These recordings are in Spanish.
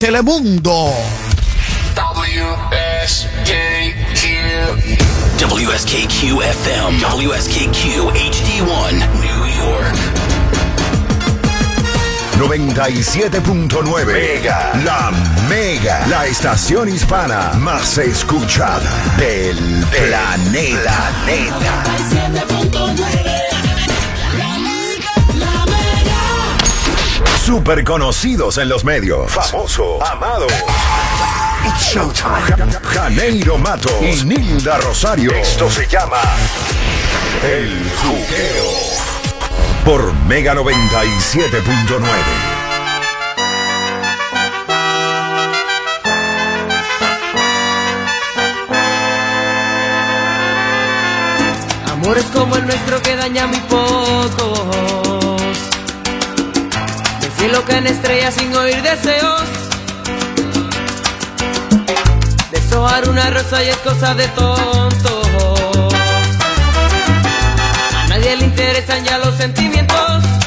Telemundo. WSKQ. WSKQ FM. WSKQ HD1. New York. 97.9 Mega. La Mega. La estación hispana más escuchada del planeta. Super conocidos en los medios. Famosos. Amados. It's showtime. Janeiro Mato y Nilda Rosario. Esto se llama El Juqueo. Por Mega 97.9. Amores como el nuestro que daña muy pocos. Caen estrellas sin oír deseos. Deshojar una rosa y es cosa de tontos. A nadie le interesan ya los sentimientos.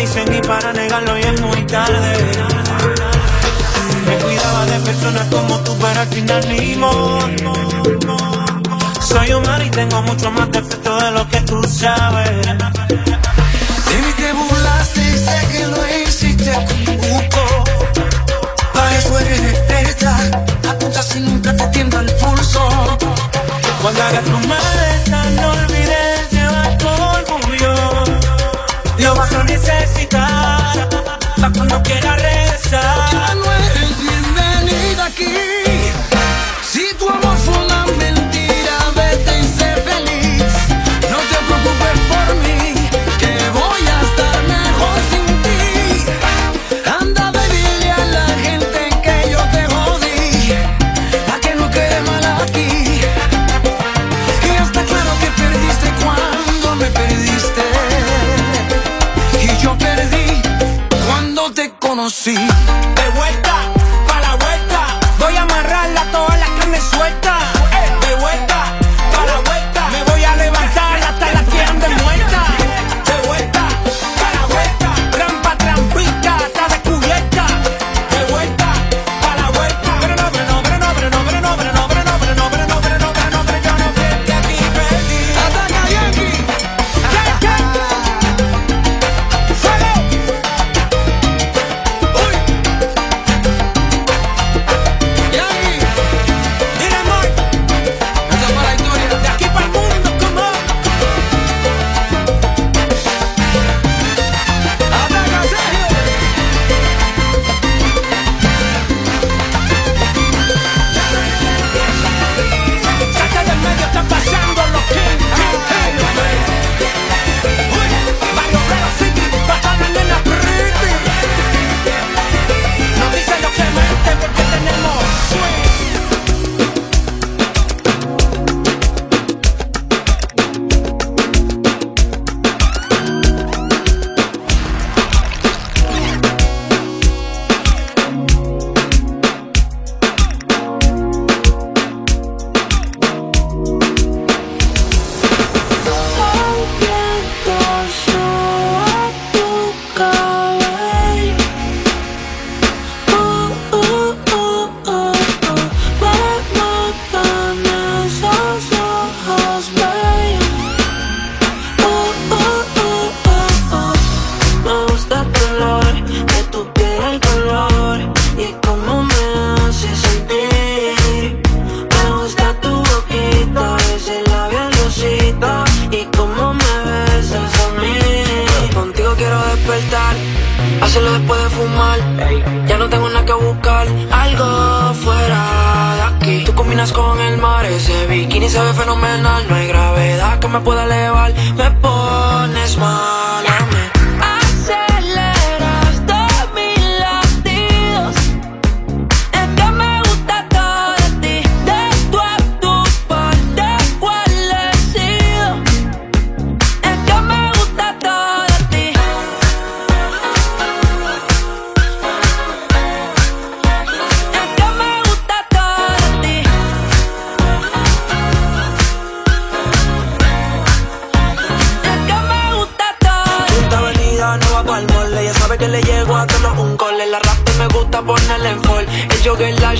Dicen y para negarlo ya es muy tarde Me cuidaba de personas como tú pero al final ni modo Soy humano y tengo mucho más defectos de lo que tú sabes De mí te burlaste y sé que lo hiciste con gusto. Para eso eres experta, apunta si nunca te tiembla el pulso. Cuando hagas tu maleta no olvides Lo vas a necesitar. Pa' cuando quieras regresar não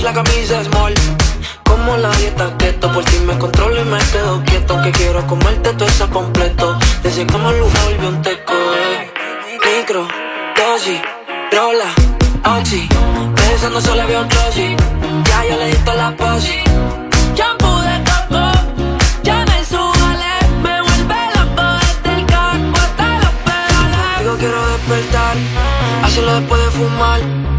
la camisa small. Como la dieta keto, por ti me controlo y me quedo quieto. Que quiero comerte todo eso completo. Desde que me lujo volví un teco. Eh. Micro, dosis, rola, oxi. Esa no solo había otro sí. Ya yo le di toda la posi. Ya pude coco, ya me subale. Me vuelve loco desde el carro hasta los pedales. Digo, quiero despertar, hacerlo después de fumar.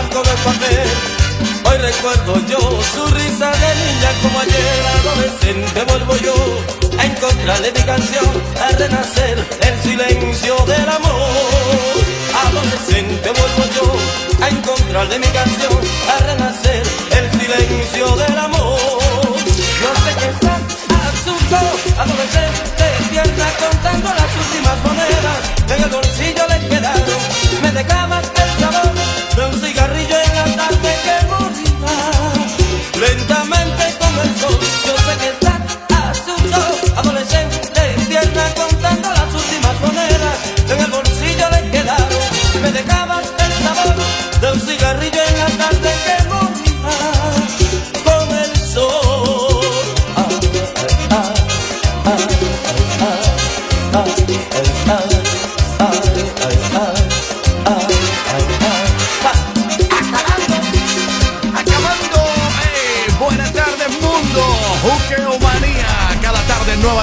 barco de papel. Hoy recuerdo yo su risa de niña como ayer adolescente vuelvo yo a encontrarle mi canción, a renacer el silencio del amor. Adolescente vuelvo yo a encontrarle mi canción, a renacer el silencio del amor. Yo sé que está absurdo, adolescente tierna contando las últimas monedas, en el bolsillo le quedaron, me declama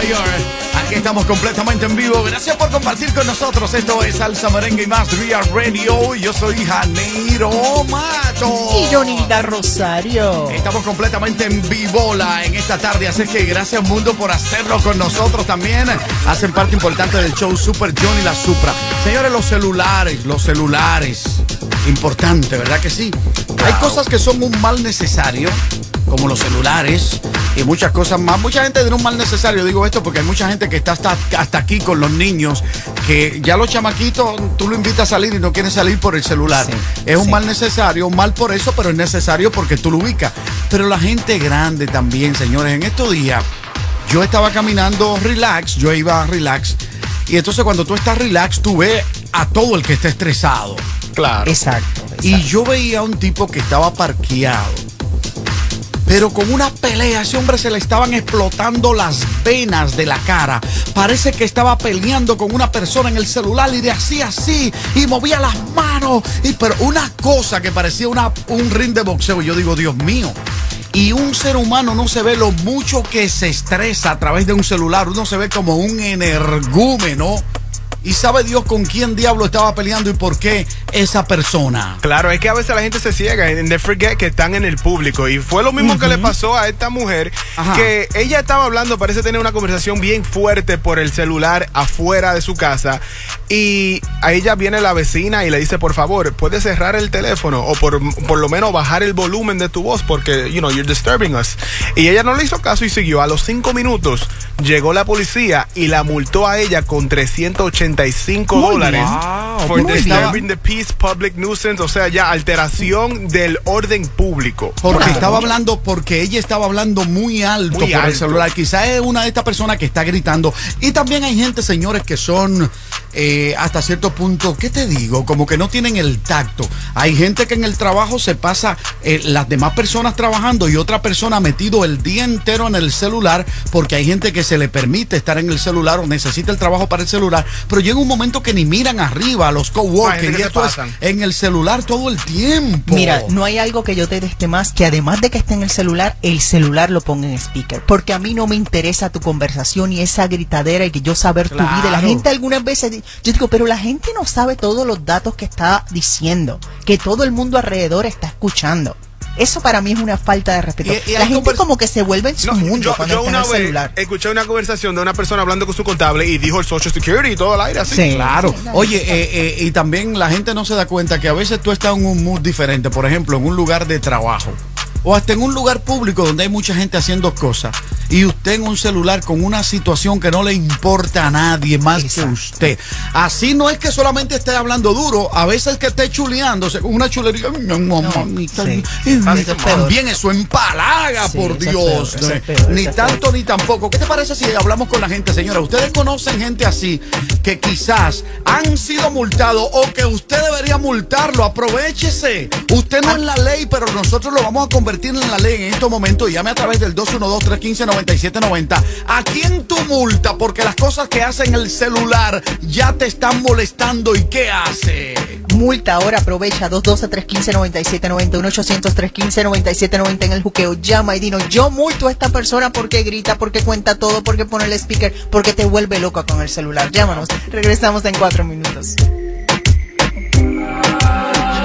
York. Aquí estamos completamente en vivo. Gracias por compartir con nosotros. Esto es Salsa Merengue y más Real Radio. Yo soy Janeiro Mato. Y Jonilda Rosario. Estamos completamente en vivola en esta tarde, así que gracias mundo por hacerlo con nosotros también. Hacen parte importante del show Super John y la Supra. Señores, los celulares, los celulares. Importante, ¿verdad que sí? Hay cosas que son un mal necesario, como los celulares y muchas cosas más. Mucha gente de un mal necesario, digo esto porque hay mucha gente que está hasta, hasta aquí con los niños, que ya los chamaquitos, tú lo invitas a salir y no quieren salir por el celular. Sí, es un sí. mal necesario, un mal por eso, pero es necesario porque tú lo ubicas. Pero la gente grande también, señores, en estos días yo estaba caminando relax, yo iba relax. Y entonces cuando tú estás relax, tú ves a todo el que está estresado. Claro. Exacto. Y yo veía a un tipo que estaba parqueado. Pero con una pelea, ese hombre se le estaban explotando las venas de la cara. Parece que estaba peleando con una persona en el celular y de así así. Y movía las manos. Y, pero una cosa que parecía una, un ring de boxeo. Yo digo, Dios mío. Y un ser humano no se ve lo mucho que se estresa a través de un celular. Uno se ve como un energúmeno y sabe Dios con quién diablo estaba peleando y por qué esa persona. Claro, es que a veces la gente se ciega en the forget que están en el público y fue lo mismo que le pasó a esta mujer que ella estaba hablando, parece tener una conversación bien fuerte por el celular afuera de su casa y a ella viene la vecina y le dice, "Por favor, puedes cerrar el teléfono o por, por lo menos bajar el volumen de tu voz porque you know, you're disturbing us." Y ella no le hizo caso y siguió. A los cinco minutos llegó la policía y la multó a ella con 380 75 dólares. Wow, for disturbing the peace, public nuisance, o sea, ya alteración del orden público. Porque estaba hablando, porque ella estaba hablando muy alto muy por el celular. Quizás es una de estas personas que está gritando. Y también hay gente, señores, que son eh, hasta cierto punto, ¿qué te digo? Como que no tienen el tacto. Hay gente que en el trabajo se pasa eh, las demás personas trabajando y otra persona metido el día entero en el celular, porque hay gente que se le permite estar en el celular o necesita el trabajo para el celular, pero llega un momento que ni miran arriba a los coworkers y esto es en el celular todo el tiempo. Mira, no hay algo que yo te deste más que además de que esté en el celular, el celular lo ponga en speaker. Porque a mí no me interesa tu conversación y esa gritadera y que yo saber tu vida. La Claro. gente algunas veces, yo digo, pero la gente no sabe todos los datos que está diciendo, que todo el mundo alrededor está escuchando. Eso para mí es una falta de respeto. Y- y la gente como que se vuelve en su No, mundo yo, cuando yo está en una el vez celular. escuché una conversación de una persona hablando con su contable y dijo el Social Security y todo al aire así. Sí. Claro. Oye, eh, eh, y también la gente no se da cuenta que a veces tú estás en un mood diferente, por ejemplo, en un lugar de trabajo. O hasta en un lugar público donde hay mucha gente haciendo cosas. Y usted en un celular con una situación que no le importa a nadie más que usted. Así no es que solamente esté hablando duro, a veces que esté chuleándose con una chulería. No, mamita, sí. También eso empalaga, Sí, por es Dios. peor, eso es peor, Ni tanto ni tampoco. ¿Qué te parece si hablamos con la gente, señora? Ustedes conocen gente así que quizás han sido multados o que usted debería multarlo. Aprovechese. Usted no es la ley, pero nosotros lo vamos a convertir en la ley en estos momentos. Llame a través del 212-315-9790. ¿A quién tu multa? Porque las cosas que hace en el celular ya te están molestando. ¿Y qué hace? Multa ahora, aprovecha 212-315-9790, 1-800-315-9790 en el juqueo. Llama y dinos, yo multo a esta persona porque grita, porque cuenta todo, porque pone el speaker, porque te vuelve loca con el celular. Llámanos. Regresamos en cuatro minutos.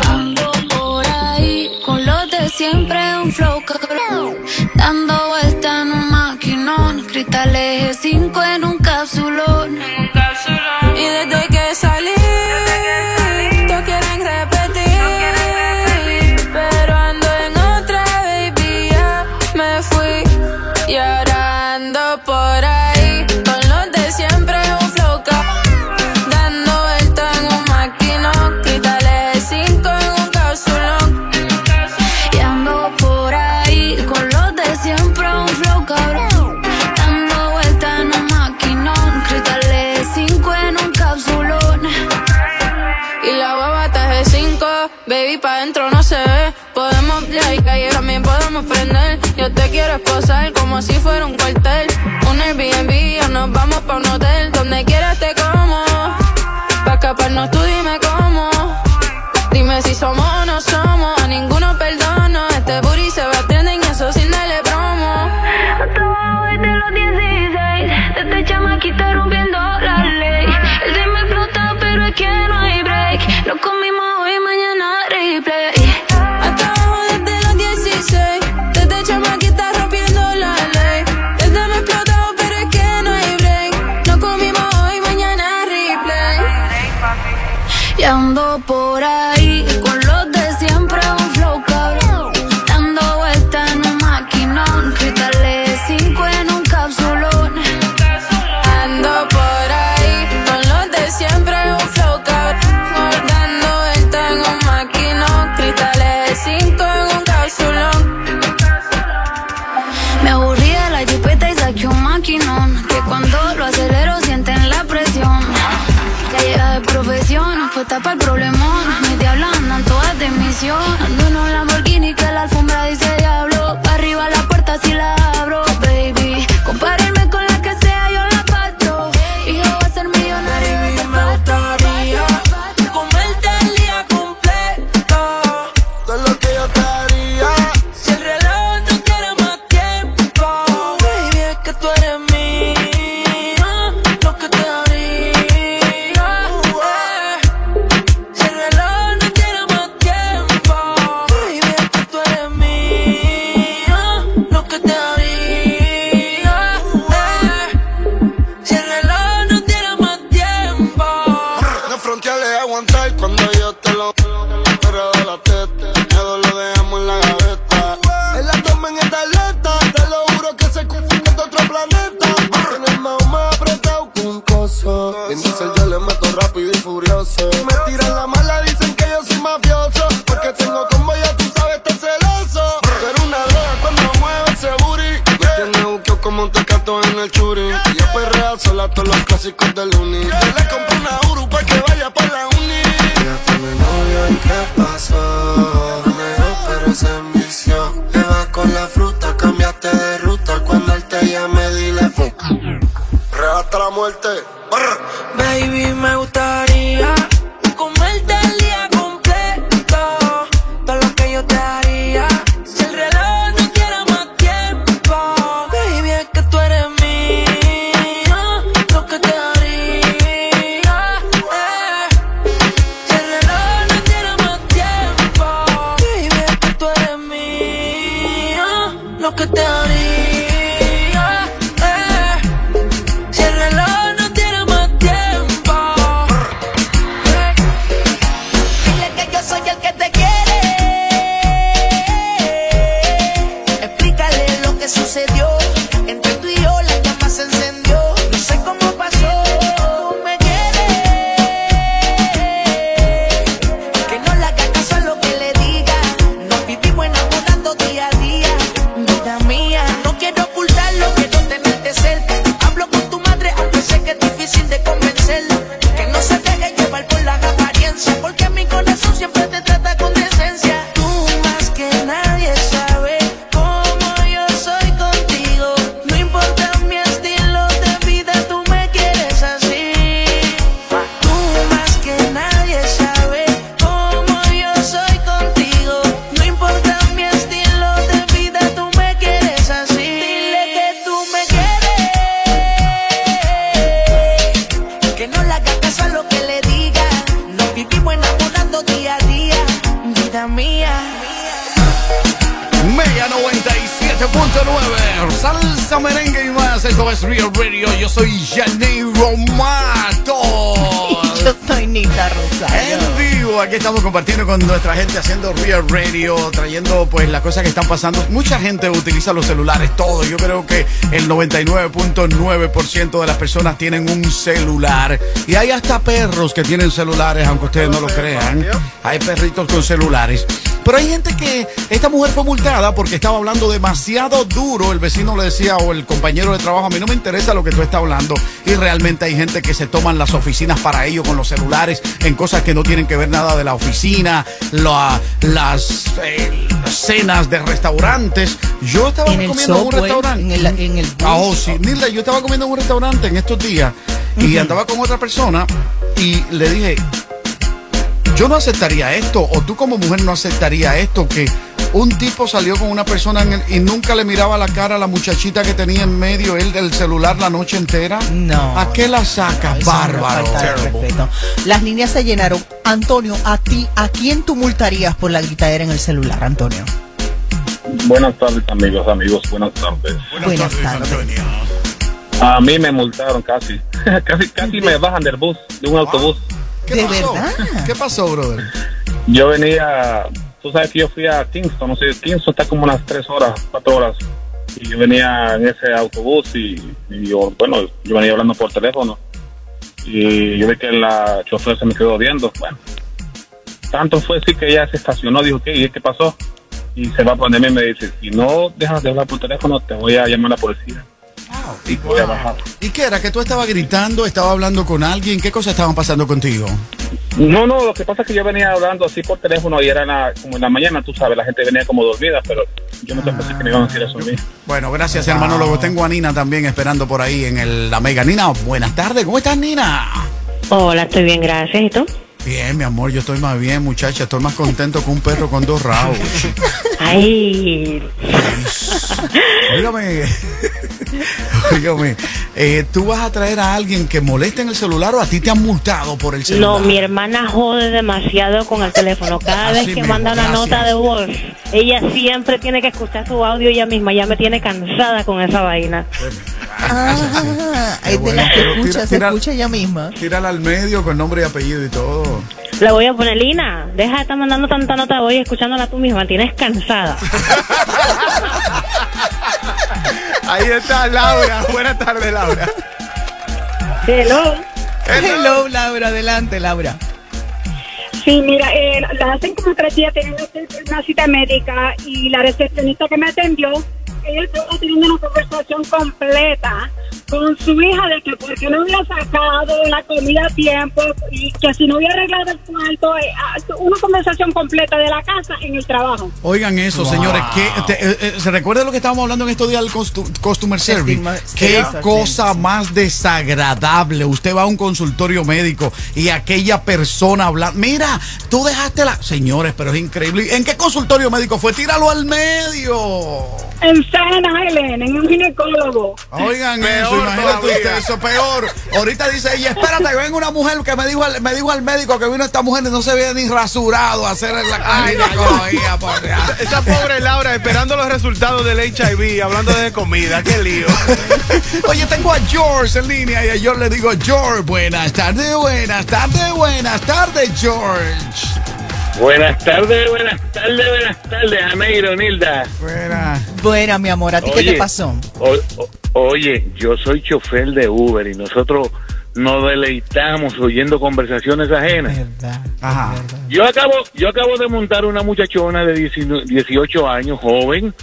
Ando por ahí con los de siempre, un flow cabrón. Dando vuelta en un maquinón, cristales 5 en un capsulón. Dando vuelta en un maquinón, cristales 5 en un capsulón. Y la baba está de 5, baby, pa' dentro no se ve. Podemos like, ahí también podemos prender. Yo te quiero esposar como si fuera un cuartel. Un Airbnb o nos vamos pa' un hotel. Donde quieras te como. Pa' escaparnos tú dime cómo. Dime si somos nuestra gente haciendo Real Radio, trayendo pues las cosas que están pasando. Mucha gente utiliza los celulares, todo. Yo creo que el 99.9% de las personas tienen un celular. Y hay hasta perros que tienen celulares, aunque ustedes no lo crean. Hay perritos con celulares. Pero hay gente que, esta mujer fue multada porque estaba hablando demasiado duro. El vecino le decía o el compañero de trabajo, a mí no me interesa lo que tú estás hablando. Y realmente hay gente que se toman las oficinas para ello con los celulares en cosas que no tienen que ver nada de la oficina, la- las, eh, las cenas de restaurantes. Yo estaba En comiendo en un restaurante. en el- en el Ah, oh, sí. Nilda, yo estaba comiendo en un restaurante en estos días y andaba con otra persona y le dije, yo no aceptaría esto, o tú como mujer no aceptaría esto, que un tipo salió con una persona en el- y nunca le miraba la cara a la muchachita que tenía en medio él del celular la noche entera. No. ¿A qué la saca? Eso es una Bárbaro. Las líneas se llenaron. Antonio, a ti, ¿a quién tú multarías por la gritadera en el celular, Antonio? Buenas tardes, amigos, amigos, buenas tardes. Buenas tardes. A mí me multaron casi. casi casi me bajan del bus, de un autobús. ¿Qué ¿De pasó? verdad? ¿Qué pasó, brother? Yo venía, tú sabes que yo fui a Kingston, no sé, Kingston está como unas tres horas, cuatro horas. Y yo venía en ese autobús y, y yo, bueno, yo venía hablando por teléfono. Y yo vi que la chofer se me quedó viendo. Bueno, tanto fue así que ella se estacionó, dijo, ¿qué? ¿Y qué pasó? Y se va a ponerme y me dice, si no dejas de hablar por teléfono, te voy a llamar a la policía. ¿Y, Voy a bajar. ¿Y qué era? ¿Que tú estabas gritando, estabas hablando con alguien? ¿Qué cosas estaban pasando contigo? No, no, lo que pasa es que yo venía hablando así por teléfono y era la- como en la mañana, tú sabes, la gente venía como dormida, pero yo no pensé que me iban a decir eso a mí. Bueno, gracias, hermano. Luego tengo a Nina también esperando por ahí en el, la Mega. Nina, buenas tardes. ¿Cómo estás, Nina? Hola, estoy bien, gracias. ¿Y tú? Bien, mi amor, yo estoy más bien, muchacha. Estoy más contento que un perro con dos rabos. Ay. Óigame, óigame, eh, ¿tú vas a traer a alguien que moleste en el celular o a ti te han multado por el celular? No, mi hermana jode demasiado con el teléfono. Cada Así vez que mismo, manda una gracias. nota de voz, ella siempre tiene que escuchar su audio ella misma. Ya me tiene cansada con esa vaina. Ah, de bueno, escucha, tira- se tira- escucha ella misma. Tírala al medio con nombre y apellido y todo. Le voy a poner, Lina, deja de estar mandando tanta nota de voz y escuchándola tú misma. Tienes cansada. Ahí está Laura. Buenas tardes, Laura. Hello. Hello, Laura, adelante, Laura. Sí, mira, eh, la hacen como tres días teniendo una cita médica y la recepcionista que me atendió, ella estaba teniendo una conversación completa con su hija de que por qué no había sacado la comida a tiempo y que si no había arreglado el cuarto, eh, ah, una conversación completa de la casa en el trabajo. Oigan eso, señores. Que, te- eh, eh, ¿Se recuerda lo que estábamos hablando en estos días del costu- Customer Service? Qué cosa más desagradable. Usted va a un consultorio médico y aquella persona habla. Mira, tú dejaste la. Señores, pero es increíble. ¿En qué consultorio médico fue? Tíralo al medio. En San Helen, en un ginecólogo. Oigan eso, imagínate todavía. usted, eso peor. Ahorita dice, y espérate, que venga una mujer que me dijo, al- me dijo al médico que vino esta mujer y no se había ni rasurado a hacer la por Dios. Esa pobre Laura esperando los resultados del HIV, hablando de comida. Qué lío. Oye, tengo a George en línea y a George le digo, George, buenas tardes, buenas tardes, buenas tardes, George. Buenas tardes, buenas tardes, buenas tardes, Janeiro, Nilda. Buenas. Buena, mi amor, ¿a ti qué te pasó? o- o- oye, yo soy chofer de Uber y nosotros nos deleitamos oyendo conversaciones ajenas. Ajá. Yo acabo, yo acabo de montar una muchachona de 19 18 años, joven,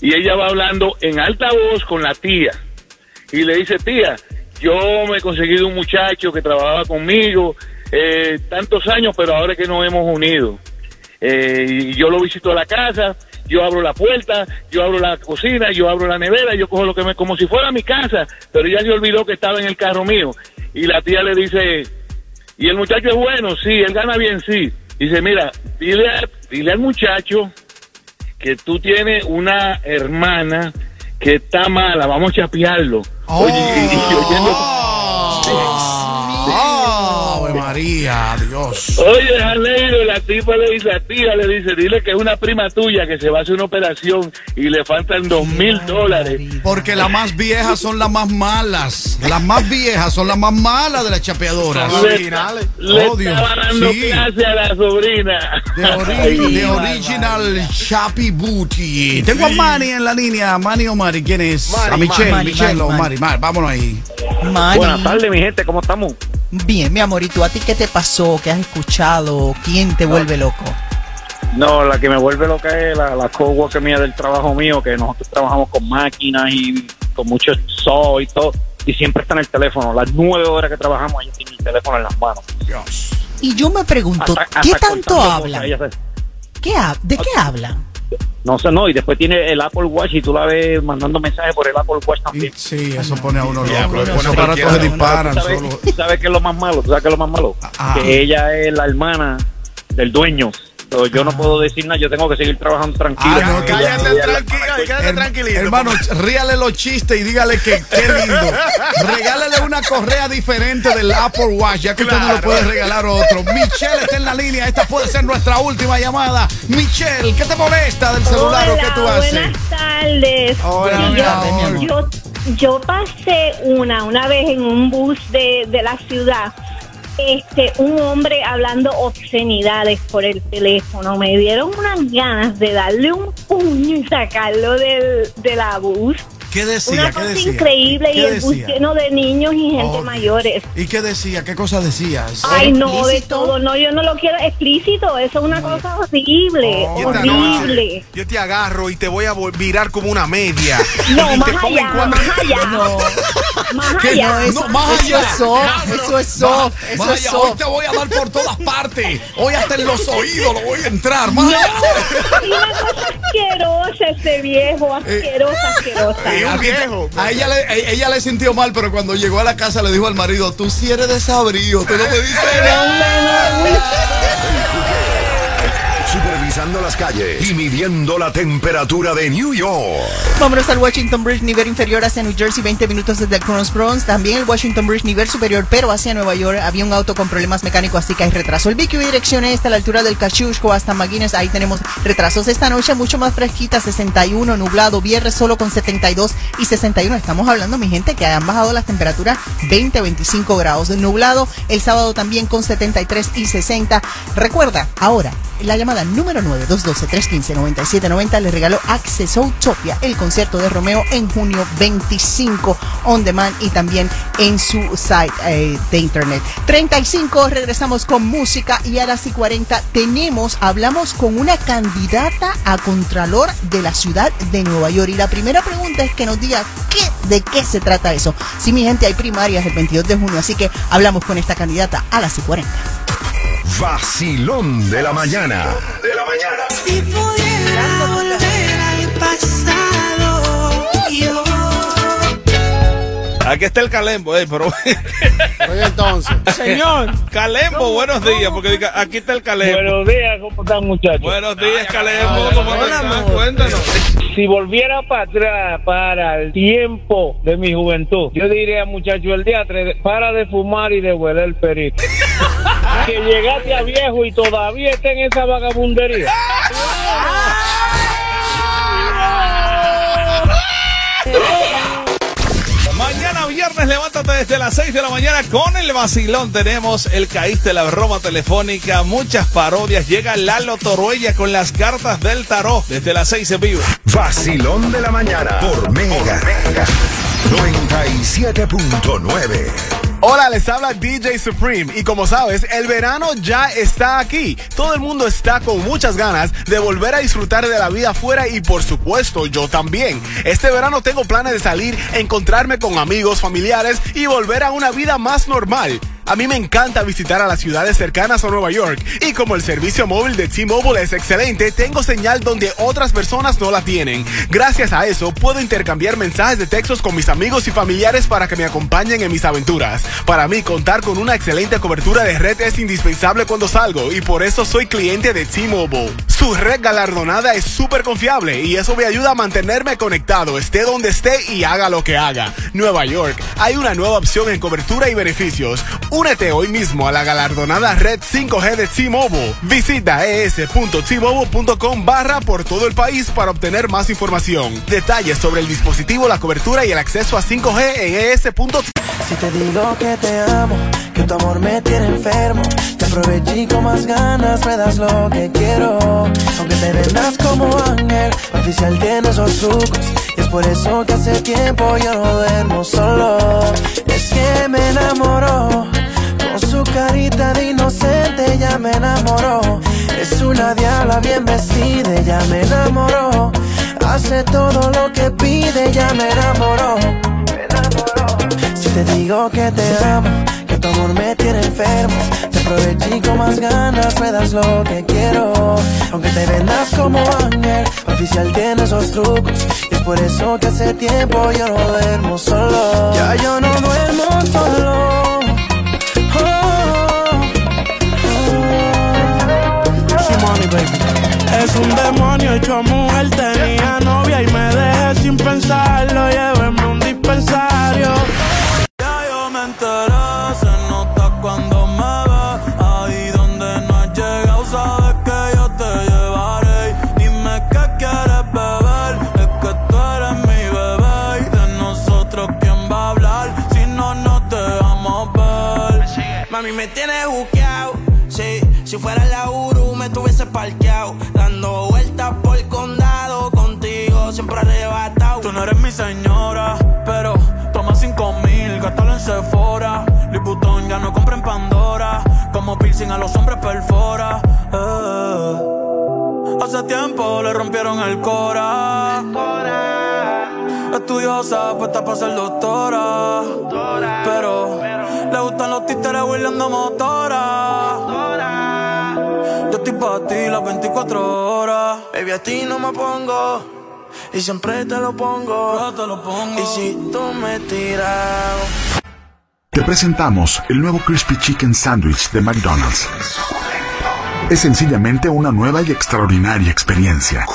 y ella va hablando en alta voz con la tía. Y le dice, tía, yo me he conseguido un muchacho que trabajaba conmigo eh, tantos años, pero ahora es que nos hemos unido. Eh, y yo lo visito a la casa, yo abro la puerta, yo abro la cocina, yo abro la nevera, yo cojo lo que me, como si fuera mi casa, pero ella se olvidó que estaba en el carro mío. Y la tía le dice, y el muchacho es bueno, sí, él gana bien, sí. Dice, mira, dile, a- dile al muchacho que tú tienes una hermana que está mala, vamos a chapearlo. Oye, y- y oyendo- Ave María, Dios. Oye, Janeiro, la tipa le dice a tía, le dice, dile que es una prima tuya que se va a hacer una operación y le faltan dos mil dólares. Porque las más viejas son las más malas. Las más viejas son las más malas de las chapeadoras. Le, le Oh, Dios. estaba dando Sí. clase a la sobrina. De, ori- de Original Chappy Booty. Tengo a Manny en la línea. Manny o Mari, ¿quién es? A Michelle, Manny, Michelle Manny, o Manny. Mari. Mari, vámonos ahí. Manny. Buenas tardes, mi gente, ¿cómo estamos? Bien, mi amor, ¿y tú a ti qué te pasó? ¿Qué has escuchado? ¿Quién te vuelve loco? No, la que me vuelve loca es la, la coworker mía del trabajo mío, que nosotros trabajamos con máquinas y con mucho sol y todo, y siempre está en el teléfono. Las nueve horas que trabajamos, ella tiene el teléfono en las manos. Y yo me pregunto, Hasta- ¿qué hasta tanto hablan? cosas, ¿Qué ¿De qué hablan? No sé, no, y después tiene el Apple Watch y tú la ves mandando mensajes por el Apple Watch también. Sí, eso pone a uno loco. pero Esos pone aparatos se disparan ¿Tú sabes, solo. tú sabes qué es lo más malo? ¿Tú sabes qué es lo más malo? Ah. Que ella es la hermana del dueño. Yo no puedo decir nada, yo tengo que seguir trabajando tranquilo. Ah, no, Cállate tranquilo, cállate tranquilito. Hermano, ríale los chistes y dígale que qué lindo. Regálale una correa diferente del Apple Watch, ya que usted no Claro. puede regalar otro. Michelle está en la línea. Esta puede ser nuestra última llamada. Michelle, ¿qué te molesta del celular o qué tú Hola, haces? Buenas tardes. Hola, Sí, mi yo, amor. yo, yo pasé una, una vez en un bus de, de la ciudad. Este, un hombre hablando obscenidades por el teléfono. Me dieron unas ganas de darle un puño y sacarlo del, de la bus. ¿Qué decía? Una ¿Qué cosa decía? increíble y ¿Qué el bus lleno de niños y gente Oh, mayores. ¿Y qué decía? ¿Qué cosa decías? Ay, no, de todo. No, yo no lo quiero explícito. Eso es una cosa horrible. Horrible. yo te agarro y te voy a virar como una media. No, más allá, más allá. Más ¿Qué? allá. No, eso, más eso allá. es soft, eso es soft, Más- eso más es allá, soft. Hoy te voy a dar por todas partes. Hoy hasta en los oídos lo voy a entrar. Más No, allá. una cosa asquerosa ese viejo, asquerosa, asquerosa. Eh, a- A ella le, a- ella le sintió mal, pero cuando llegó a la casa le dijo al marido, tú sí eres desabrío, tú no me dices Supervisando las calles y midiendo la temperatura de New York. Vámonos al Washington Bridge nivel inferior hacia New Jersey, 20 minutos desde el Cross Bronx. También el Washington Bridge nivel superior, pero hacia Nueva York. Había un auto con problemas mecánicos, así que hay retraso. El BQ dirección este a la altura del Cachushco hasta McGuinness. Ahí tenemos retrasos. Esta noche mucho más fresquita, 61, nublado. Viernes solo con 72 y 61. Estamos hablando, mi gente, que han bajado las temperaturas 20, 25 grados. Nublado. El sábado también con 73 y 60. Recuerda, ahora, la llamada número 9, 212-315-9790 le regaló acceso Utopia, el concierto de Romeo en junio 25 on demand y también en su site eh, de internet. 35, regresamos con música y a las y 40 tenemos, hablamos con una candidata a Contralor de la ciudad de Nueva York. Y la primera pregunta es que nos diga qué, de qué se trata eso. Sí, mi gente, hay primarias el 22 de junio, así que hablamos con esta candidata a las y 40. Vacilón de la mañana. De la mañana. Si pudiera volver al pasado, yo. Aquí está el Calembo, eh, pero. Oye, entonces. Señor. Calembo, buenos días, porque diga, aquí está el Calembo. Buenos días, ¿cómo están muchachos? Buenos días, Calembo, ¿cómo estás? Cuéntanos. Si volviera para atrás, para el tiempo de mi juventud, yo diría, muchacho, el día 3, para de fumar y de hueler el perito. que llegaste a viejo y todavía está en esa vagabundería. Mañana viernes, levántate desde las 6 de la mañana con el vacilón. Tenemos el Caíste, la broma telefónica, muchas parodias. Llega Lalo Toruella con las cartas del tarot desde las 6 en vivo. Vacilón de la mañana por Mega. 97.9. Hola, les habla DJ Supreme y como sabes, el verano ya está aquí. Todo el mundo está con muchas ganas de volver a disfrutar de la vida afuera y por supuesto yo también. Este verano tengo planes de salir, encontrarme con amigos, familiares y volver a una vida más normal. A mí me encanta visitar a las ciudades cercanas a Nueva York y como el servicio móvil de T-Mobile es excelente, tengo señal donde otras personas no la tienen. Gracias a eso puedo intercambiar mensajes de textos con mis amigos y familiares para que me acompañen en mis aventuras. Para mí contar con una excelente cobertura de red es indispensable cuando salgo y por eso soy cliente de T-Mobile. Su red galardonada es súper confiable y eso me ayuda a mantenerme conectado, esté donde esté y haga lo que haga. Nueva York, hay una nueva opción en cobertura y beneficios. Únete hoy mismo a la galardonada red 5G de T-Mobile. Visita es.tmobile.com barra por todo el país para obtener más información. Detalles sobre el dispositivo, la cobertura y el acceso a 5G en es.tmobile. Si te digo que te amo, que tu amor me tiene enfermo, te aproveché con más ganas, me das lo que quiero. Aunque te vendas como ángel, oficial tiene esos trucos. Y es por eso que hace tiempo yo no duermo solo. Es que me enamoró, carita de inocente ya me enamoró. Es una diabla bien vestida, ya me enamoró. Hace todo lo que pide, ya me enamoró. Si te digo que te amo, que tu amor me tiene enfermo, te aproveché con más ganas, me das lo que quiero. Aunque te vendas como ángel, oficial tiene esos trucos. Y es por eso que hace tiempo yo no duermo solo. Ya yo no duermo solo. Es un demonio hecho mujer, tenía novia y me dejé sin pensarlo, llévenme un dispensario. Ya yo me enteré, se nota cuando señora, pero toma cinco mil, gástalo en Sephora. Liputón ya no compra en Pandora, como piercing a los hombres perfora. eh. Hace tiempo le rompieron el cora. Estudiosa, puesta para ser doctora. Pero le gustan los títeres huirleando motora. Yo estoy para ti las 24 horas. Baby, a ti no me pongo. Y siempre te lo pongo. te lo pongo. Y si tú me tiras. Te presentamos el nuevo Crispy Chicken Sandwich de McDonald's. Es sencillamente una nueva y extraordinaria experiencia.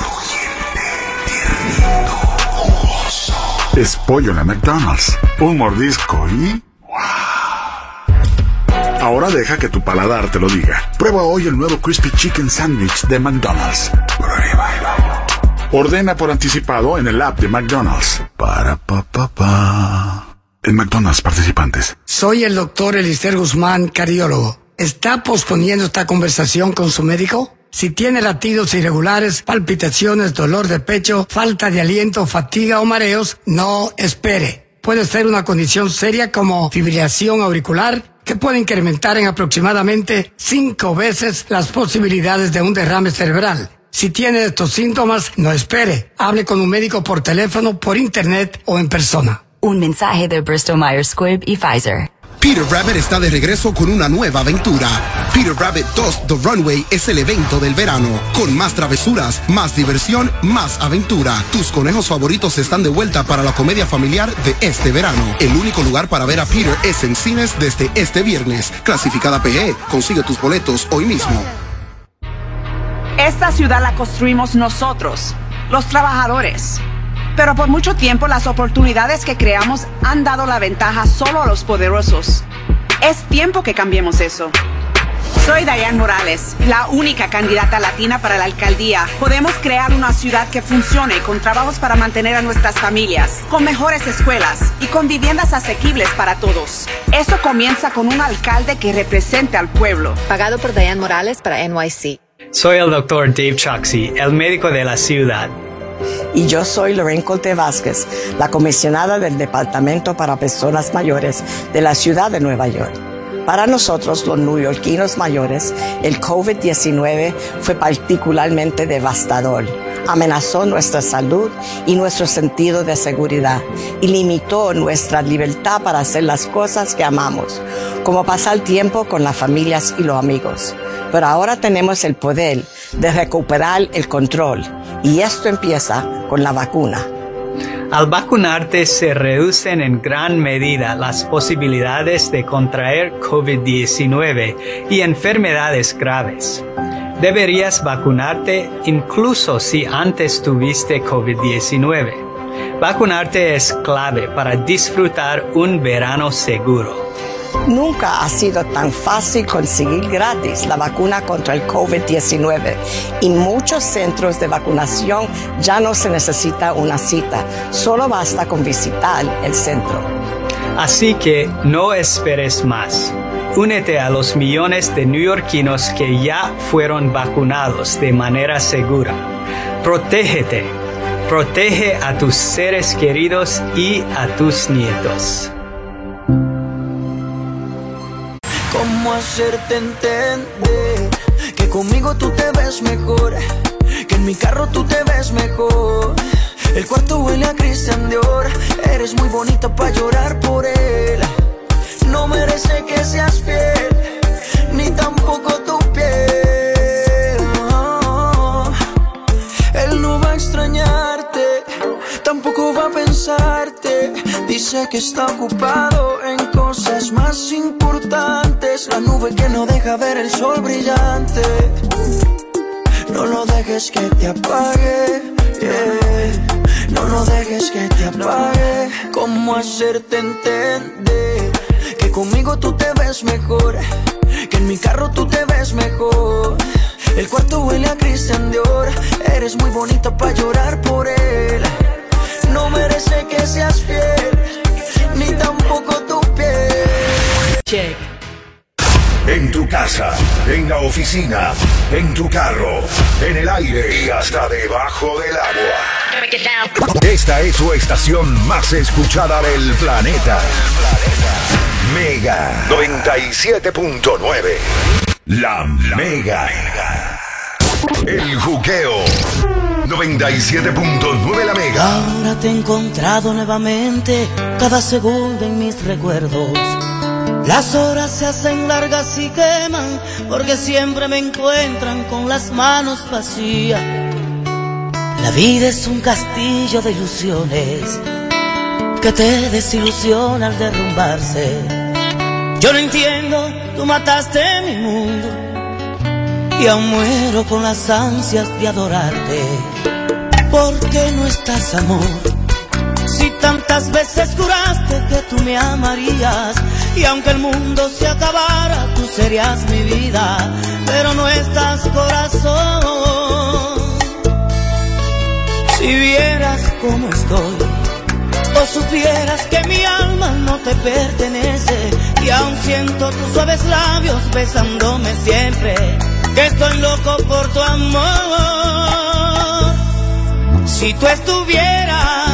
Es pollo en la McDonald's. Un mordisco y... ¡wow! Ahora deja que tu paladar te lo diga. Prueba hoy el nuevo Crispy Chicken Sandwich de McDonald's. Ordena por anticipado en el app de McDonald's. Para pa pa pa. En McDonald's participantes. Soy el doctor Elister Guzmán, cardiólogo. ¿Está posponiendo esta conversación con su médico? Si tiene latidos irregulares, palpitaciones, dolor de pecho, falta de aliento, fatiga o mareos, no espere. Puede ser una condición seria como fibrilación auricular que puede incrementar en aproximadamente cinco veces las posibilidades de un derrame cerebral. Si tiene estos síntomas, no espere. Hable con un médico por teléfono, por internet o en persona. Un mensaje de Bristol Myers Squibb y Pfizer. Peter Rabbit está de regreso con una nueva aventura. Peter Rabbit 2 The Runway es el evento del verano, con más travesuras, más diversión, más aventura. Tus conejos favoritos están de vuelta para la comedia familiar de este verano. El único lugar para ver a Peter es en cines desde este viernes. Clasificada PG, consigue tus boletos hoy mismo. Esta ciudad la construimos nosotros, los trabajadores. Pero por mucho tiempo las oportunidades que creamos han dado la ventaja solo a los poderosos. Es tiempo que cambiemos eso. Soy Diane Morales, la única candidata latina para la alcaldía. Podemos crear una ciudad que funcione con trabajos para mantener a nuestras familias, con mejores escuelas y con viviendas asequibles para todos. Eso comienza con un alcalde que represente al pueblo. Pagado por Diane Morales para NYC. Soy el doctor Dave Choxy, el médico de la ciudad. Y yo soy Lorraine Colte Vázquez, la comisionada del Departamento para Personas Mayores de la ciudad de Nueva York. Para nosotros, los neoyorquinos mayores, el COVID-19 fue particularmente devastador. Amenazó nuestra salud y nuestro sentido de seguridad y limitó nuestra libertad para hacer las cosas que amamos, como pasar tiempo con las familias y los amigos. Pero ahora tenemos el poder de recuperar el control y esto empieza con la vacuna. Al vacunarte se reducen en gran medida las posibilidades de contraer COVID-19 y enfermedades graves. Deberías vacunarte incluso si antes tuviste COVID-19. Vacunarte es clave para disfrutar un verano seguro. Nunca ha sido tan fácil conseguir gratis la vacuna contra el COVID-19 y muchos centros de vacunación ya no se necesita una cita, solo basta con visitar el centro. Así que no esperes más. Únete a los millones de neoyorquinos que ya fueron vacunados de manera segura. Protégete. Protege a tus seres queridos y a tus nietos. Hacerte entender que conmigo tú te ves mejor? Que en mi carro tú te ves mejor. El cuarto huele a Christian Dior. Eres muy bonita para llorar por él. No merece que seas fiel, ni tampoco tu piel. Él no va a extrañarte, tampoco va a pensarte. Dice que está ocupado en cosas más importantes. La nube que no deja ver el sol brillante. No lo dejes que te apague. No lo dejes que te apague. ¿Cómo hacerte entender que conmigo tú te ves mejor? Que en mi carro tú te ves mejor. El cuarto huele a Christian Dior. Eres muy bonita para llorar por él. No merece que seas fiel, ni tampoco tu piel. Check. En tu casa, en la oficina, en tu carro, en el aire y hasta debajo del agua. Esta es su estación más escuchada del planeta. Mega 97.9. La Mega. El juqueo. 97.9 La Mega. Ahora te he encontrado nuevamente, cada segundo en mis recuerdos. Las horas se hacen largas y queman, porque siempre me encuentran con las manos vacías. La vida es un castillo de ilusiones que te desilusiona al derrumbarse. Yo no entiendo, tú mataste mi mundo y aún muero con las ansias de adorarte. ¿Por qué no estás, amor? Si tantas veces juraste que tú me amarías y aunque el mundo se acabara, tú serías mi vida, pero no estás, corazón. Si vieras cómo estoy, o supieras que mi alma no te pertenece, y aún siento tus suaves labios besándome siempre, que estoy loco por tu amor. Si tú estuvieras,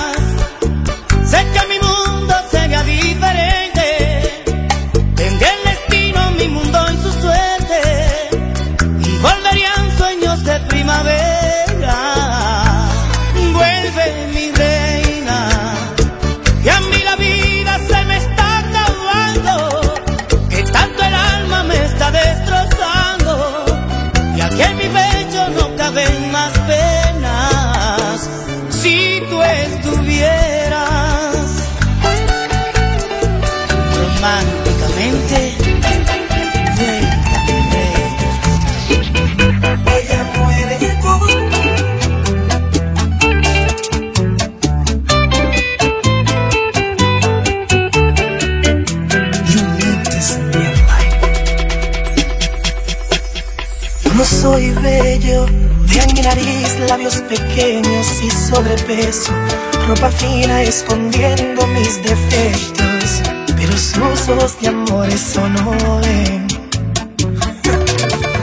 escondiendo mis defectos, pero sus ojos de amor eso no.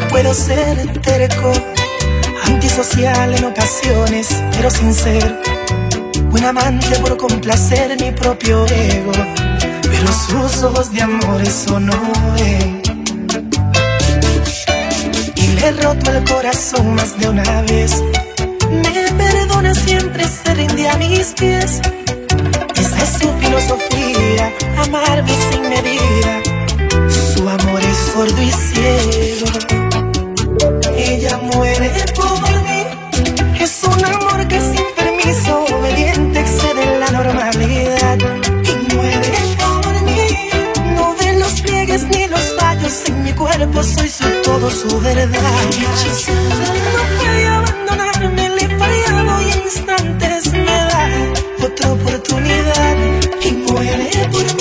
Puedo ser terco, antisocial en ocasiones, pero sin ser buen amante por complacer mi propio ego, pero sus ojos de amor eso no. Y le he roto el corazón más de una vez. Siempre se rinde a mis pies. Esa es su filosofía, amarme sin medida. Su amor es sordo y ciego. Ella muere por mí. Es un amor que sin permiso obediente excede la normalidad. Y muere por mí. No ve los pliegues ni los fallos en mi cuerpo, soy su todo, su verdad. No puede abandonarme, otra oportunidad. Y muere por.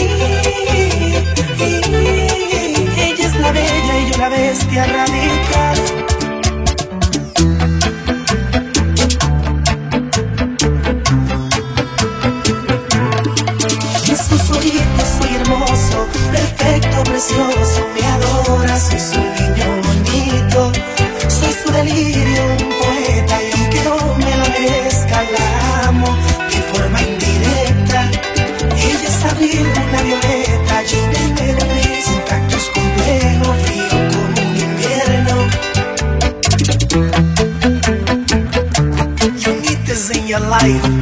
Life.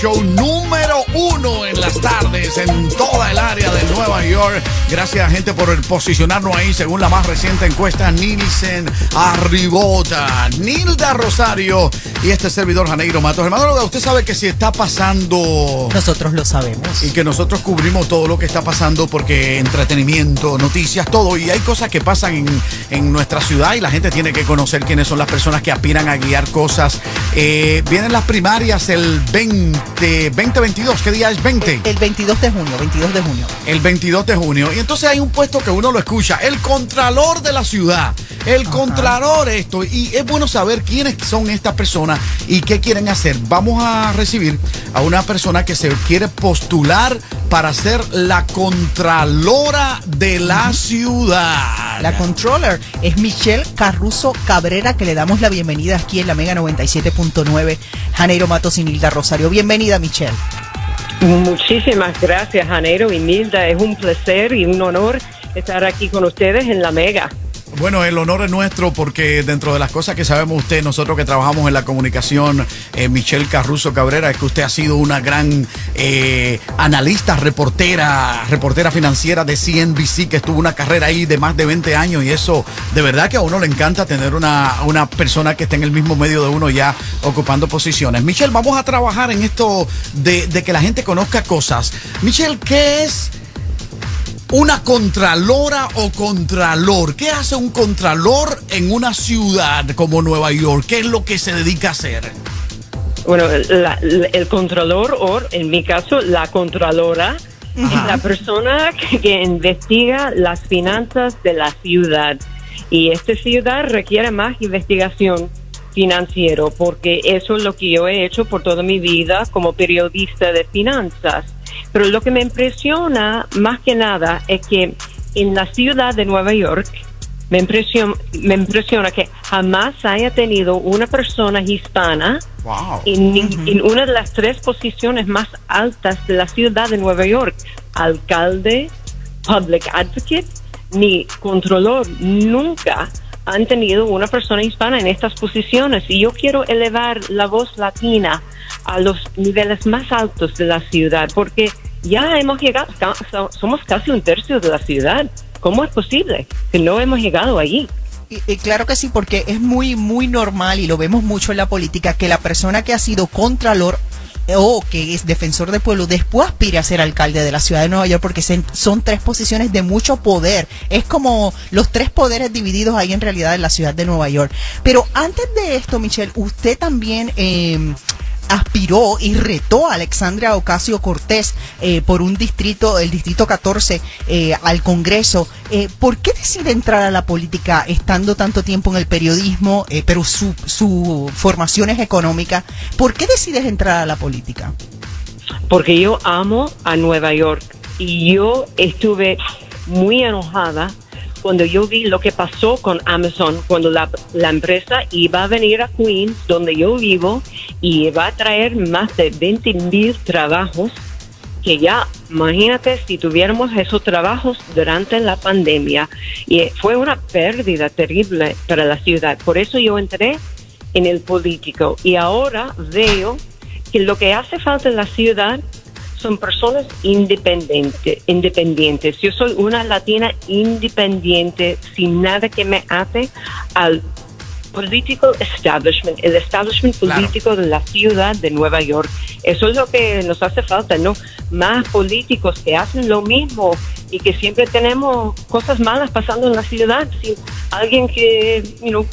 Show número uno en las tardes en toda el área de Nueva York. Gracias, gente, por posicionarnos ahí según la más reciente encuesta Nielsen Arribota. Nilda Rosario y este servidor Janeiro Matos. Hermano, usted sabe que si está pasando. Nosotros lo sabemos. Y que nosotros cubrimos todo lo que está pasando porque entretenimiento, noticias, todo. Y hay cosas que pasan en, en nuestra ciudad y la gente tiene que conocer quiénes son las personas que aspiran a guiar cosas. Eh, vienen las primarias el 20, 2022. ¿Qué día es 20? El 22 de junio, 22 de junio. El 22 de junio. Y entonces hay un puesto que uno lo escucha. El contralor de la ciudad. El contralor esto. Y es bueno saber quiénes son estas personas y qué quieren hacer. Vamos a recibir a una persona que se quiere postular para ser la contralora de la ciudad. La controller es Michelle Carruso Cabrera, que le damos la bienvenida aquí en la Mega 97.9, Janeiro Matos y Nilda Rosario. Bienvenida, Michelle. Muchísimas gracias, Janeiro y Nilda. Es un placer y un honor estar aquí con ustedes en la Mega. Bueno, el honor es nuestro porque dentro de las cosas que sabemos usted, nosotros que trabajamos en la comunicación, eh, Michelle Carruso Cabrera, es que usted ha sido una gran eh, analista, reportera, reportera financiera de CNBC, que estuvo una carrera ahí de más de 20 años y eso de verdad que a uno le encanta tener una, una persona que esté en el mismo medio de uno ya ocupando posiciones. Michelle, vamos a trabajar en esto de, de que la gente conozca cosas. Michelle, ¿qué es? Una contralora o contralor. ¿Qué hace un contralor en una ciudad como Nueva York? ¿Qué es lo que se dedica a hacer? Bueno, la- la- el controlador, o en mi caso, la controlora, es la persona que, que investiga las finanzas de la ciudad. Y esta ciudad requiere más investigación financiero, porque eso es lo que yo he hecho por toda mi vida como periodista de finanzas. Pero lo que me impresiona más que nada es que en la ciudad de Nueva York, me impresiona, me impresiona que jamás haya tenido una persona hispana en, en una de las tres posiciones más altas de la ciudad de Nueva York, alcalde, public advocate, ni controlor, nunca han tenido una persona hispana en estas posiciones. Y yo quiero elevar la voz latina a los niveles más altos de la ciudad, porque ya hemos llegado, somos casi un tercio de la ciudad. ¿Cómo es posible que no hemos llegado allí? Y claro que sí, porque es muy, muy normal y lo vemos mucho en la política que la persona que ha sido contralor o que es defensor del pueblo después aspire a ser alcalde de la ciudad de Nueva York porque son tres posiciones de mucho poder. Es como los tres poderes divididos ahí en realidad en la ciudad de Nueva York. Pero antes de esto, Michelle, usted también... eh, aspiró y retó a Alexandria Ocasio Cortés eh, por un distrito, el distrito 14, eh, al Congreso. Eh, ¿Por qué decide entrar a la política estando tanto tiempo en el periodismo, pero su, su formación es económica? ¿Por qué decides entrar a la política? porque yo amo a Nueva York y yo estuve muy enojada cuando yo vi lo que pasó con Amazon, cuando la, la empresa iba a venir a Queens, donde yo vivo, y iba a traer más de 20 mil trabajos, que ya, imagínate si tuviéramos esos trabajos durante la pandemia. Y fue una pérdida terrible para la ciudad. Por eso yo entré en el político y ahora veo que lo que hace falta en la ciudad son personas independientes, independientes. Yo soy una latina independiente, sin nada que me ate al political establishment, el establishment político de la ciudad de Nueva York. Eso es lo que nos hace falta, ¿no? Más políticos que hacen lo mismo y que siempre tenemos cosas malas pasando en la ciudad sin alguien que, you know,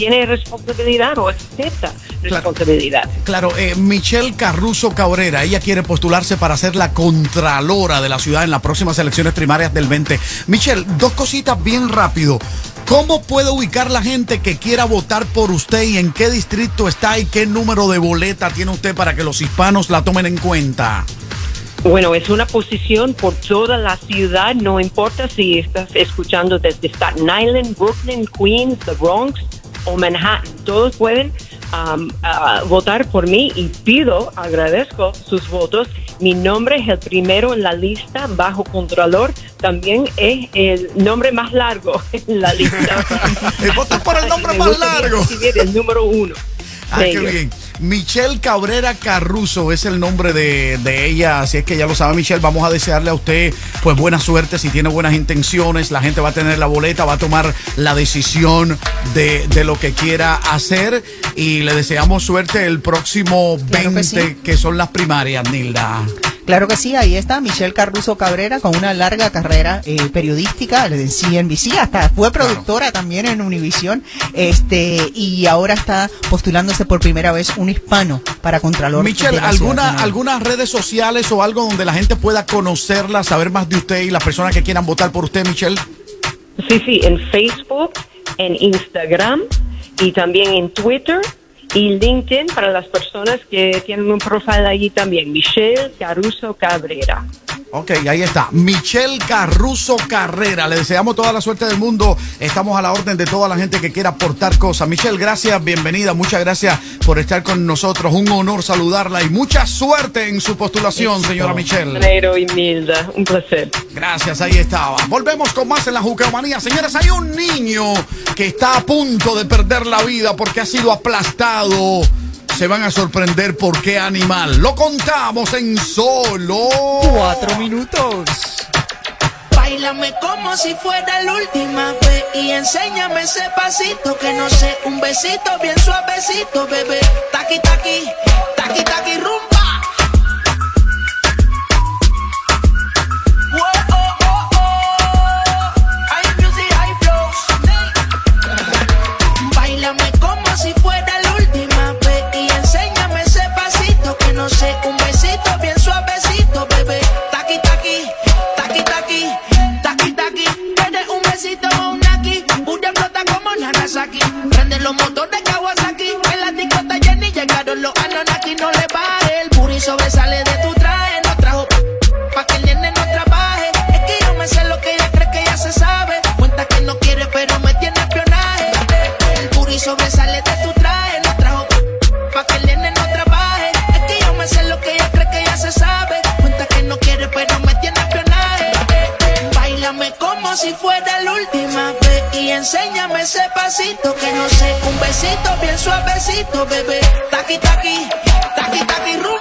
tiene responsabilidad o acepta responsabilidad. Claro, eh, Michelle Carruso Cabrera, ella quiere postularse para ser la contralora de la ciudad en las próximas elecciones primarias del 20. Michelle, dos cositas bien rápido. ¿Cómo puede ubicar la gente que quiera votar por usted y en qué distrito está y qué número de boleta tiene usted para que los hispanos la tomen en cuenta? Bueno, es una posición por toda la ciudad, no importa si estás escuchando desde Staten Island, Brooklyn, Queens, the Bronx o Manhattan. Todos pueden um, ah, votar por mí y pido, agradezco sus votos. Mi nombre es el primero en la lista bajo controlor. También es el nombre más largo en la lista. Votan por el nombre más largo. El número uno. Ah, qué bien. Michelle Cabrera Carruso es el nombre de, de ella, así es que ya lo sabe Michelle, vamos a desearle a usted pues buena suerte, si tiene buenas intenciones, la gente va a tener la boleta, va a tomar la decisión de, de lo que quiera hacer y le deseamos suerte el próximo 20 que, son las primarias, Nilda. Claro que sí, ahí está Michelle Carruso Cabrera con una larga carrera eh, periodística en CNBC, hasta fue productora también en Univision, este y ahora está postulándose por primera vez un hispano para Contralor. Michelle, de la ¿alguna, ¿algunas redes sociales o algo donde la gente pueda conocerla, saber más de usted y las personas que quieran votar por usted, Michelle? Sí, sí, en Facebook, en Instagram y también en Twitter y LinkedIn para las personas que tienen un profile allí también. Michelle Caruso Cabrera. Ok, ahí está. Michelle Carruso Carrera. Le deseamos toda la suerte del mundo. Estamos a la orden de toda la gente que quiera aportar cosas. Michelle, gracias, bienvenida. Muchas gracias por estar con nosotros. Un honor saludarla y mucha suerte en su postulación, señora Michelle. Nero y Milda, un placer. Gracias, ahí estaba. Volvemos con más en la Juqueomanía. Señores, hay un niño que está a punto de perder la vida porque ha sido aplastado. Se van a sorprender por qué animal. Lo contamos en solo cuatro minutos. Bailame como si fuera la última vez y enséñame ese pasito que no sé, un besito bien suavecito, bebé. Taqui taqui, taqui taqui rumba. Sobresale de tu traje, no trajo pa' que el nene no trabaje. Es que yo me sé lo que ella cree que ya se sabe. Cuenta que no quiere, pero me tiene espionaje. El booty sobresale de tu traje, no trajo pa' que el nene no trabaje. Es que yo me sé lo que ella cree que ya se sabe. Cuenta que no quiere, pero me tiene espionaje. Bailame como si fuera la última vez y enséñame ese pasito que no sé, un besito bien suavecito, bebé. Taqui taqui, taqui taqui rumba.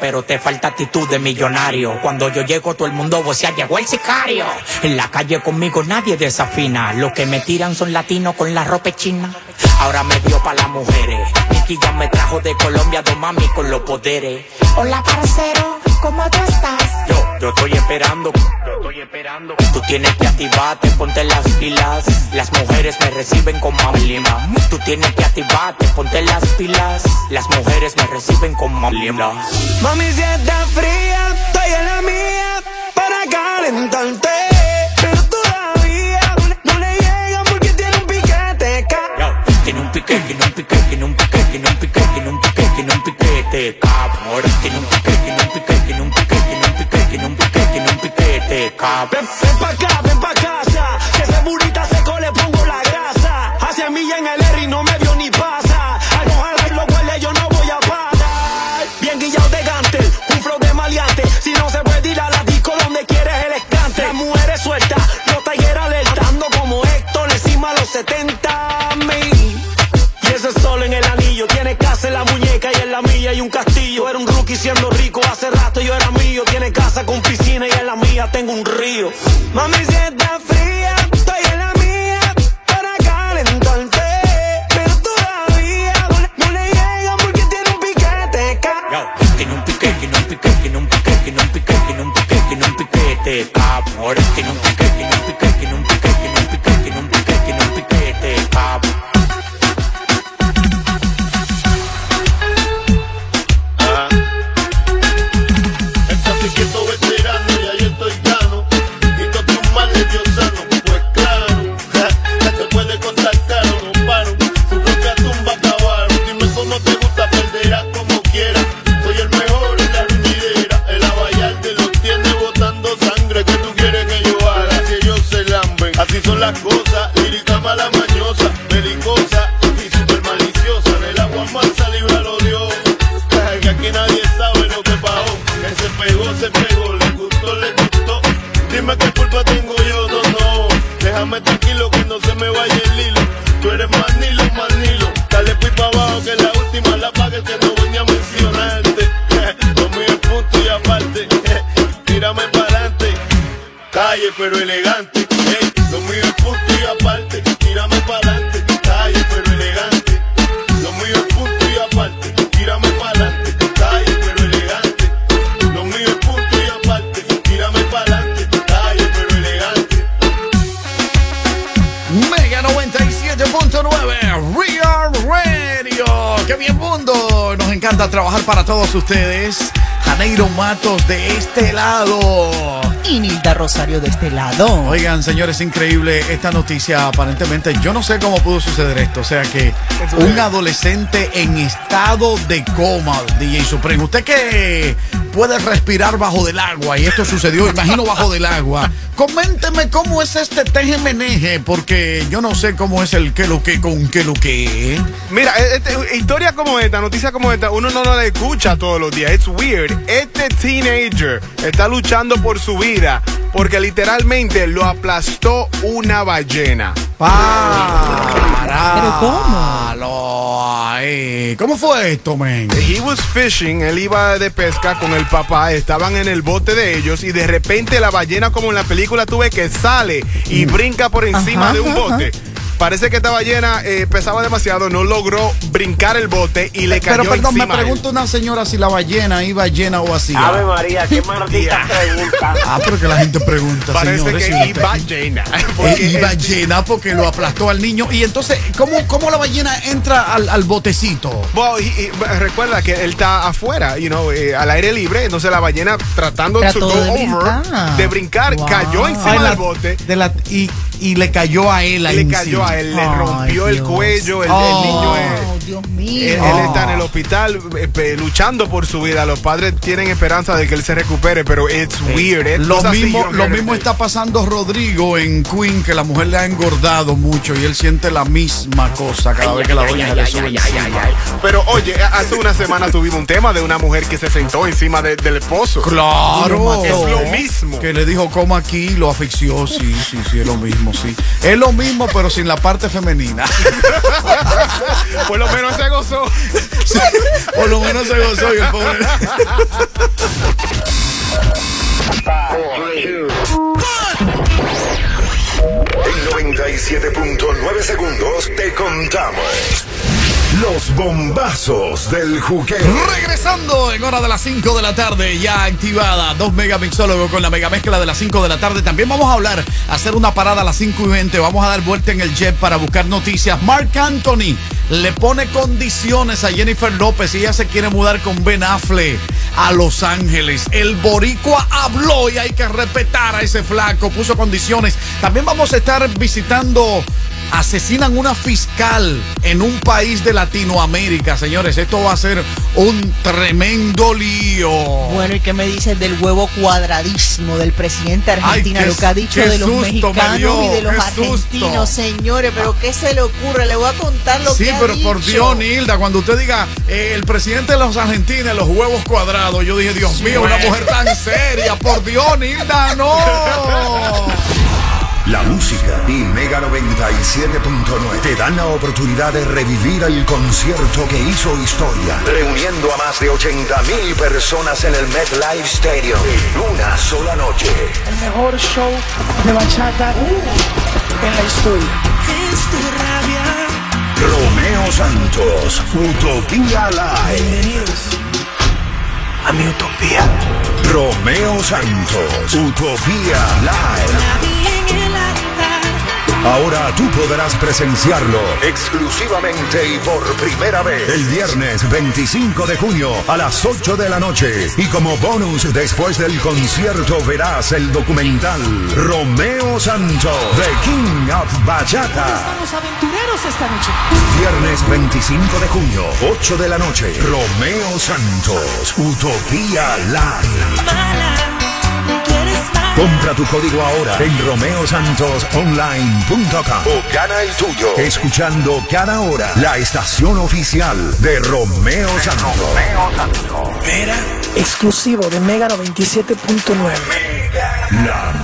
Pero te falta actitud de millonario. Cuando yo llego, todo el mundo vocea, llegó el sicario. En la calle conmigo nadie desafina. Los que me tiran son latinos con la ropa china. Ahora me dio pa' las mujeres. Nicky ya me trajo de Colombia dos mami con los poderes. Hola, parcero, ¿cómo tú estás? Yo, estoy esperando. Yo estoy esperando. Tú tienes que activarte, ponte las pilas. Las mujeres me reciben con lima. Tú tienes que activarte, ponte las pilas. Las mujeres me reciben con lima. Mami, si está fría, estoy en la mía para calentarte. Pero todavía no le llegan porque tiene un piquete. Tiene un piquete, tiene un piquete, tiene un piquete, tiene un piquete, tiene un piquete, tiene un piquete, cabrón. Tiene un piquete, tiene un piquete, cabrón. Ven, ven pa' acá, ven pa' casa. Que ese burrita seco le pongo la grasa. Hacia milla en el R y no me vio ni pasa. Al mojar los huele yo no voy a parar. Bien guillado de gante, un flow de maleante. Si no se puede ir a la disco donde quieres el escante. Las mujeres sueltas, los Tiger alertando como Héctor encima los 70 mil. Y ese sol en el anillo tiene casa en la muñeca y en la mía hay un castillo. Era un rookie siendo rico, hace rato yo era mío. Tiene casa con piscina mía tengo un río. Mami, si está fría, estoy en la mía para calentarte. Pero todavía no le llegan porque tiene un piquete. ca- Tiene un piquete, tiene un piquete, tiene un piquete, tiene un piquete, tiene un piquete, tiene un piquete, piquete, tiene un piquete, todos ustedes. Janeiro Matos de este lado. Y Nilda Rosario de este lado. Oigan, señores, increíble esta noticia. Aparentemente, yo no sé cómo pudo suceder esto. O sea que un adolescente en estado de coma, DJ Supreme. Usted que puede respirar bajo del agua y esto sucedió, imagino, bajo del agua. Coménteme cómo es este teje-meneje, porque yo no sé cómo es el que lo que con que lo que. Mira, este- historia como esta, noticia como esta, uno no la escucha todos los días. It's weird. Este teenager está luchando por su vida porque literalmente lo aplastó una ballena. ¿Pero cómo? ¿Cómo fue esto, man? He was fishing, él iba de pesca con el papá, estaban en el bote de ellos y de repente la ballena como en la película tuve que sale y brinca por encima Ajá, de un ajá. Parece que esta ballena eh, pesaba demasiado, no logró brincar el bote y le cayó Pero perdón, me encima pregunta una señora si la ballena iba llena o vacía. Ave María, qué maldita pregunta. Ah, pero que la gente pregunta, Parece señores, que si iba usted- llena. Eh, Porque iba el- llena porque lo aplastó al niño. Y entonces, ¿cómo, cómo la ballena entra al, al botecito? Well, y- y, recuerda que él está afuera, you know, eh, al aire libre, entonces la ballena tratando Trató to go de over, brincar. de brincar, Wow. cayó encima la- del bote. de la- y, y le cayó a él ahí le cayó a él, le Ay, rompió el cuello, el, el Oh. niño es- Dios él, mío. él está en el hospital eh, eh, luchando por su vida. Los padres tienen esperanza de que él se recupere, pero it's weird. eh. Lo mismo, lo mismo está pasando Rodrigo en Queen, que la mujer le ha engordado mucho y él siente la misma cosa cada vez que la doña se le sube. Pero oye, hace una semana tuvimos un tema de una mujer que se sentó encima de- del esposo. Claro. Es lo mismo. Que le dijo, coma aquí, lo asfixió. Sí, sí, sí, es lo mismo, sí. Es lo mismo, pero sin la parte femenina. Por lo menos se gozó. Sí, por lo menos se gozó y el pobre. En 97.9 segundos te contamos los bombazos del juqueo. Regresando en hora de las 5 de la tarde, ya activada, dos megamixólogos con la megamezcla de las 5 de la tarde. También vamos a hablar, hacer una parada a las 5 y 20. Vamos a dar vuelta en el jet para buscar noticias. Mark Anthony le pone condiciones a Jennifer López y ella se quiere mudar con Ben Affleck a Los Ángeles. El boricua habló y hay que respetar a ese flaco, puso condiciones. También vamos a estar visitando asesinan una fiscal en un país de Latinoamérica, señores. Esto va a ser un tremendo lío. Bueno, ¿y qué me dices del huevo cuadradísimo del presidente de Argentina? Ay, qué- lo que ha dicho de los mexicanos dio, y de los susto. argentinos, señores. Pero ¿qué se le ocurre? Le voy a contar lo Sí, que ha pero por dicho. Dios, Nilda, cuando usted diga eh, el presidente de los argentinos, los huevos cuadrados, yo dije, Dios mío, una mujer tan seria, por Dios, Nilda, no. La música y Mega 97.9 te dan la oportunidad de revivir el concierto que hizo historia, reuniendo a más de 80 mil personas en el MetLife Stadium en una sola noche. El mejor show de bachata en la historia. Romeo Santos, Utopía Live. Bienvenidos a mi utopía. Romeo Santos, Utopía Live. Ahora tú podrás presenciarlo exclusivamente y por primera vez el viernes 25 de junio a las 8 de la noche. Y como bonus después del concierto verás el documental Romeo Santos, The King of Bachata. Los aventureros esta noche. Viernes 25 de junio, 8 de la noche. Romeo Santos, Utopía Live. Compra tu código ahora en romeosantosonline.com o gana el tuyo escuchando cada hora la estación oficial de Romeo Santos. Mira, exclusivo de Mega 97.9. La.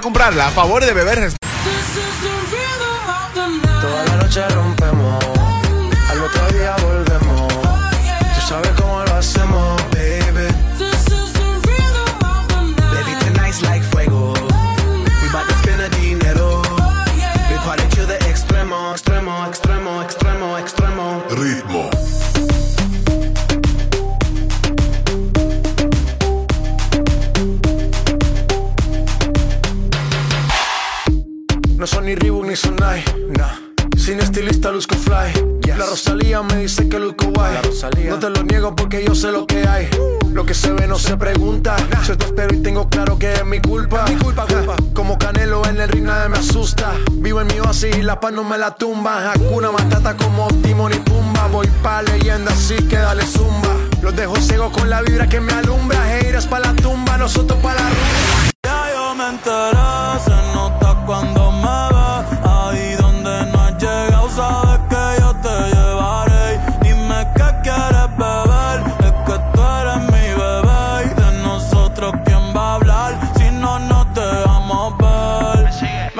comprarla. A favor de beber. Toda la noche rompemos, al otro día volvemos. Ni Reebok ni Sonai, nah. Sin estilista luzco fly. La Rosalía me dice que luzco guay. No te lo niego porque yo sé lo que hay. Lo que se ve no se pregunta. Yo te espero y tengo claro que es mi culpa. Mi culpa, culpa. Como Canelo en el ring nadie me asusta. Vivo en mi oasis y la paz no me la tumba. Hakuna Matata como Timon y Pumba. Voy pa' leyenda así que dale zumba. Los dejo ciegos con la vibra que me alumbra. Heiras pa' la tumba, nosotros pa' la rumba. Ya yo me enteré, se nota cuando me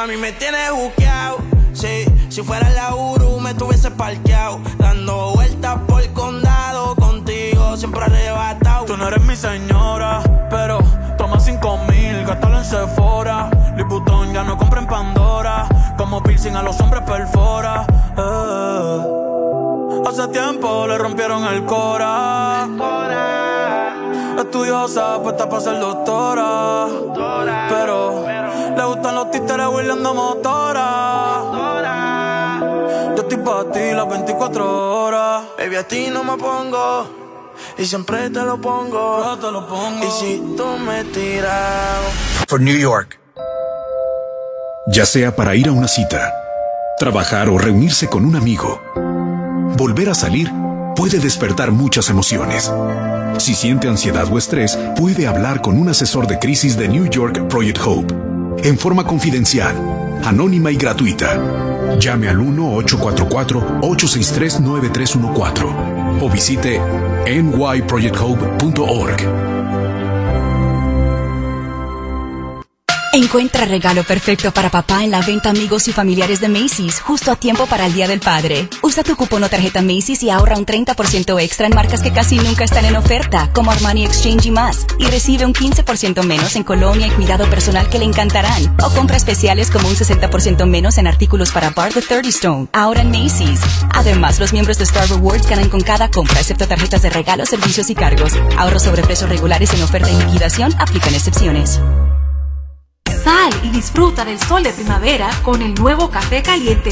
Mami, me tienes buqueado. Sí, si fuera la Uru, me tuviese parqueado. Dando vueltas por el condado. Contigo siempre arrebatado. Tú no eres mi señora, pero toma cinco mil, gástalo en Sephora. Liputón ya no compra en Pandora, como piercing a los hombres perfora. Eh. Hace tiempo le rompieron el cora. Estudiosa, puesta para ser doctora. Pero le gustan los títeres huirleando motora. Yo estoy para ti las 24 horas. Baby, a ti no me pongo. Y siempre te lo pongo. te lo pongo. Y si tú me tiras. For New York. Ya sea para ir a una cita, trabajar o reunirse con un amigo, volver a salir puede despertar muchas emociones. Si siente ansiedad o estrés, puede hablar con un asesor de crisis de New York Project Hope en forma confidencial, anónima y gratuita. Llame al 1-844-863-9314 o visite nyprojecthope.org. Encuentra regalo perfecto para papá en la venta amigos y familiares de Macy's, justo a tiempo para el Día del Padre. Usa tu cupón o tarjeta Macy's y ahorra un 30% extra en marcas que casi nunca están en oferta, como Armani Exchange y más. Y recibe un 15% menos en colonia y cuidado personal que le encantarán. O compra especiales como un 60% menos en artículos para Bar the 30 Stone, ahora en Macy's. Además, los miembros de Star Rewards ganan con cada compra, excepto tarjetas de regalo, servicios y cargos. Ahorros sobre precios regulares en oferta y liquidación, aplican excepciones. Y disfruta del sol de primavera con el nuevo café caliente